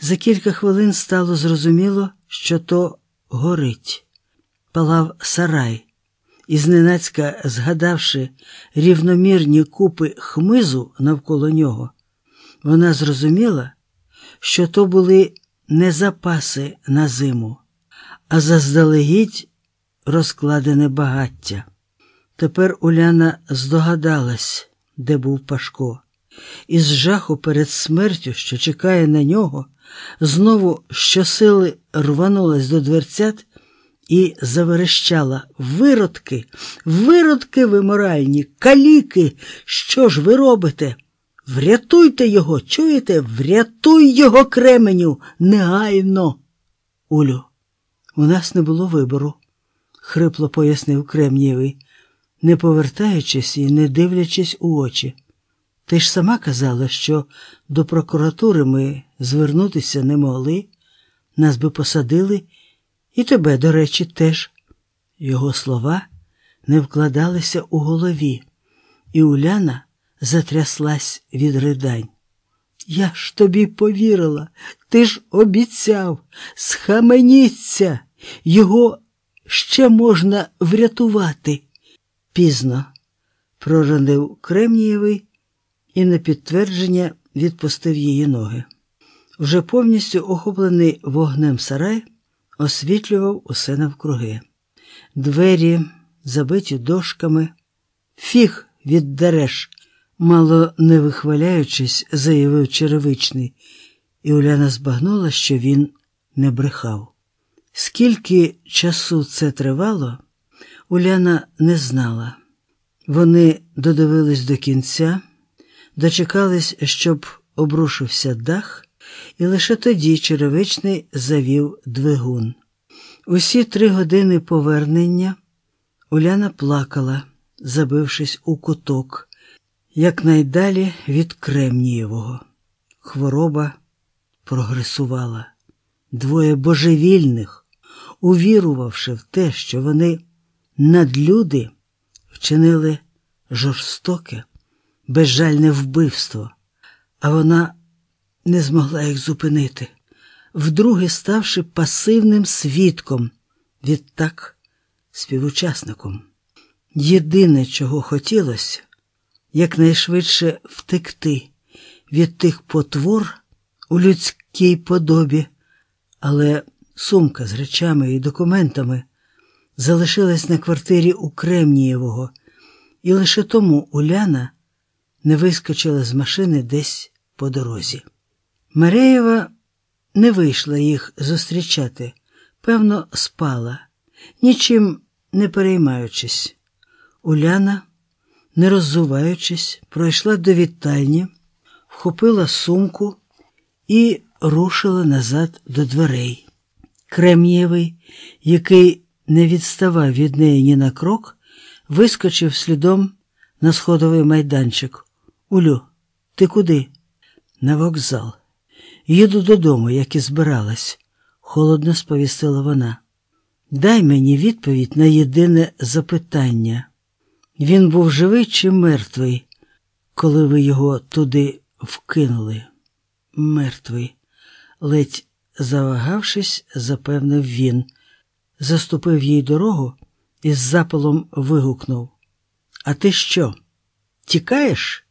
За кілька хвилин стало зрозуміло, що то горить. Палав сарай, і зненацька, згадавши рівномірні купи хмизу навколо нього, вона зрозуміла, що то були не запаси на зиму, а заздалегідь розкладене багаття. Тепер Уляна здогадалась, де був Пашко, і з жаху перед смертю, що чекає на нього, знову щосили рванулась до дверцят і заверещала Виродки, виродки ви моральні, каліки, що ж ви робите? Врятуйте його, чуєте? Врятуй його кременю негайно. Улю, у нас не було вибору, хрипло пояснив Кремнієвий, не повертаючись і не дивлячись у очі. Ти ж сама казала, що до прокуратури ми звернутися не могли, нас би посадили, і тебе, до речі, теж. Його слова не вкладалися у голові, і Уляна затряслась від ридань. Я ж тобі повірила, ти ж обіцяв, схаменіться, його ще можна врятувати. Пізно проронив Кремнієвий і на підтвердження відпустив її ноги. Вже повністю охоплений вогнем сарай, освітлював усе навкруги. Двері, забиті дошками, фіг віддереш, мало не вихваляючись, заявив черевичний, і Уляна збагнула, що він не брехав. Скільки часу це тривало, Уляна не знала. Вони додивились до кінця, дочекались, щоб обрушився дах, і лише тоді черевичний завів двигун. Усі три години повернення Уляна плакала, забившись у куток, якнайдалі від Кремнієвого. Хвороба прогресувала. Двоє божевільних, увірувавши в те, що вони надлюди, вчинили жорстоке, безжальне вбивство, а вона не змогла їх зупинити, вдруге ставши пасивним свідком, відтак співучасником. Єдине, чого хотілося, якнайшвидше втекти від тих потвор у людській подобі, але сумка з речами і документами залишилась на квартирі у Кремнієвого, і лише тому Уляна не вискочила з машини десь по дорозі. Мареєва не вийшла їх зустрічати, певно, спала, нічим не переймаючись. Уляна, не роззуваючись, пройшла до вітальні, вхопила сумку і рушила назад до дверей. Кремнієвий, який не відставав від неї ні на крок, вискочив слідом на сходовий майданчик. Улю, ти куди? На вокзал. Їду додому, як і збиралась, холодно сповістила вона. Дай мені відповідь на єдине запитання. Він був живий чи мертвий, коли ви його туди вкинули? Мертвий, ледь завагавшись, запевнив він, заступив їй дорогу і з запалом вигукнув. А ти що? Тікаєш?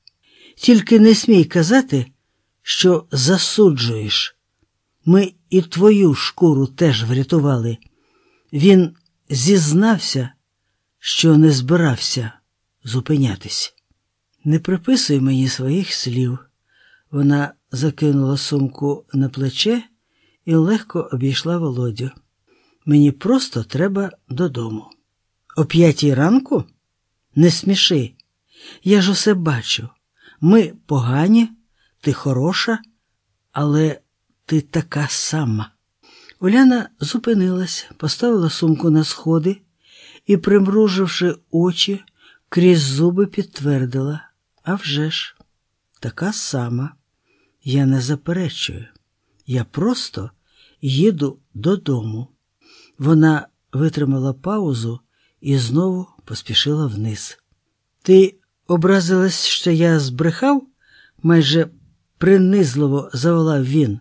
Тільки не смій казати, що засуджуєш. Ми і твою шкуру теж врятували. Він зізнався, що не збирався зупинятись. Не приписуй мені своїх слів. Вона закинула сумку на плече і легко обійшла Володю. Мені просто треба додому. О п'ятій ранку? Не сміши. Я ж усе бачу. Ми погані, ти хороша, але ти така сама. Уляна зупинилась, поставила сумку на сходи і, примруживши очі, крізь зуби підтвердила «А вже ж, така сама. Я не заперечую. Я просто їду додому. Вона витримала паузу і знову поспішила вниз. Ти образилась, що я збрехав? майже принизливо заволав він.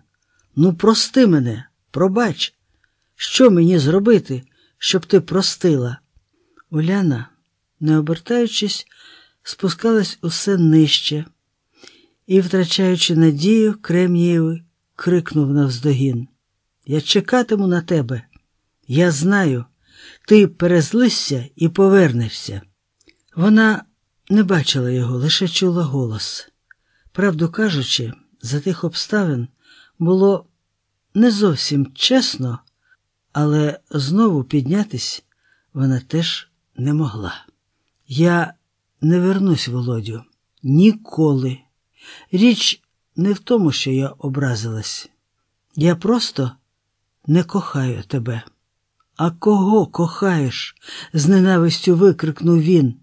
Ну, прости мене, пробач, що мені зробити, щоб ти простила? Уляна, не обертаючись, спускалась усе нижче і, втрачаючи надію, Кремнієві крикнув навздогін. Я чекатиму на тебе. Я знаю, ти перезлишся і повернешся. Вона не бачила його, лише чула голос. Правду кажучи, за тих обставин було не зовсім чесно, але знову піднятись вона теж не могла. Я не вернусь, Володю, ніколи. Річ не в тому, що я образилась. Я просто не кохаю тебе. А кого кохаєш? з ненавистю викрикнув він.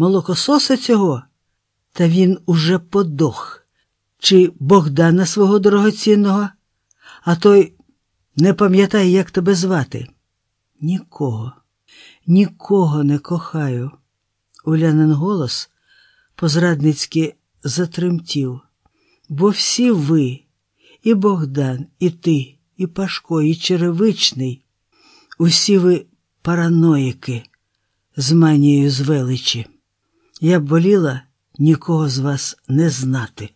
Молокососа цього? Та він уже подох. Чи Богдана свого дорогоцінного, а той не пам'ятає, як тебе звати. Нікого, нікого не кохаю. Улянин голос позрадницьки затремтів. Бо всі ви, і Богдан, і ти, і Пашко, і Черевичний, усі ви параноїки з манією з величі. Я б воліла нікого з вас не знати.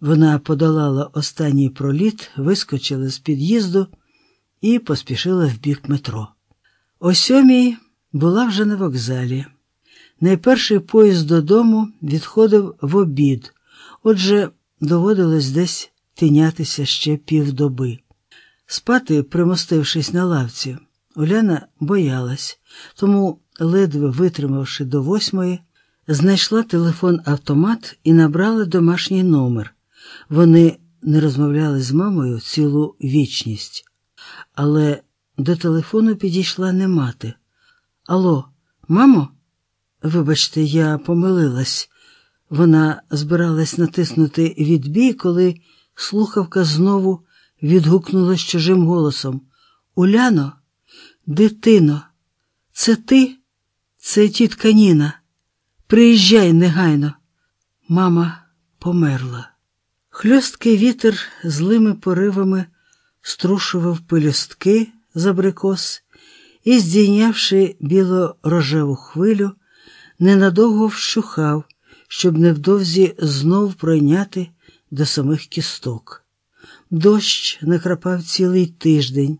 Вона подолала останній проліт, вискочила з під'їзду і поспішила в бік метро. О сьомій була вже на вокзалі. Найперший поїзд додому відходив в обід, отже, доводилось десь тинятися ще півдоби. Спати, примостившись на лавці, Уляна боялась, тому, ледве витримавши до восьмої, знайшла телефон автомат і набрала домашній номер. Вони не розмовляли з мамою цілу вічність, але до телефону підійшла не мати. Алло, мамо? Вибачте, я помилилась. Вона збиралась натиснути відбій, коли слухавка знову відгукнулась чужим голосом. Уляно, дитино, це ти? Це тітка Ніна. Приїжджай негайно. Мама померла. Хльосткий вітер злими поривами струшував пелюстки з абрикос і, здійнявши біло-рожеву хвилю, ненадовго вщухав, щоб невдовзі знов пройняти до самих кісток. Дощ накрапав цілий тиждень,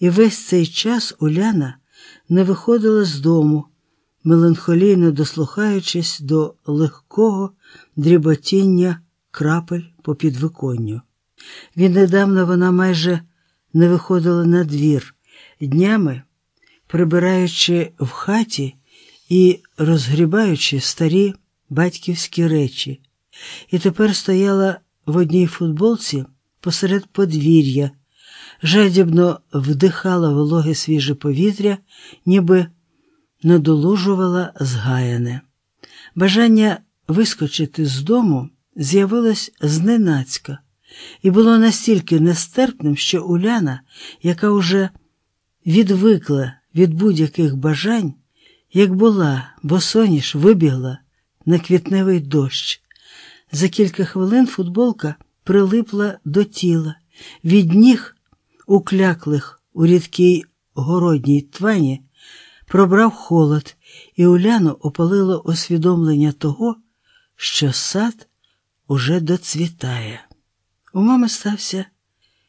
і весь цей час Уляна не виходила з дому, меланхолійно дослухаючись до легкого дріботіння крапель по підвиконню. Віднедавна вона майже не виходила на двір, днями прибираючи в хаті і розгрібаючи старі батьківські речі, і тепер стояла в одній футболці посеред подвір'я, жадібно вдихала вологе свіже повітря, ніби надолужувала згаяне. Бажання вискочити з дому з'явилось зненацька і було настільки нестерпним, що Уляна, яка уже відвикла від будь-яких бажань, як була, босоніж вибігла на квітневий дощ. За кілька хвилин футболка прилипла до тіла, від ніг, укляклих у рідкій городній твані, пробрав холод, і Уляну опалило усвідомлення того, що сад уже доцвітає. У мами стався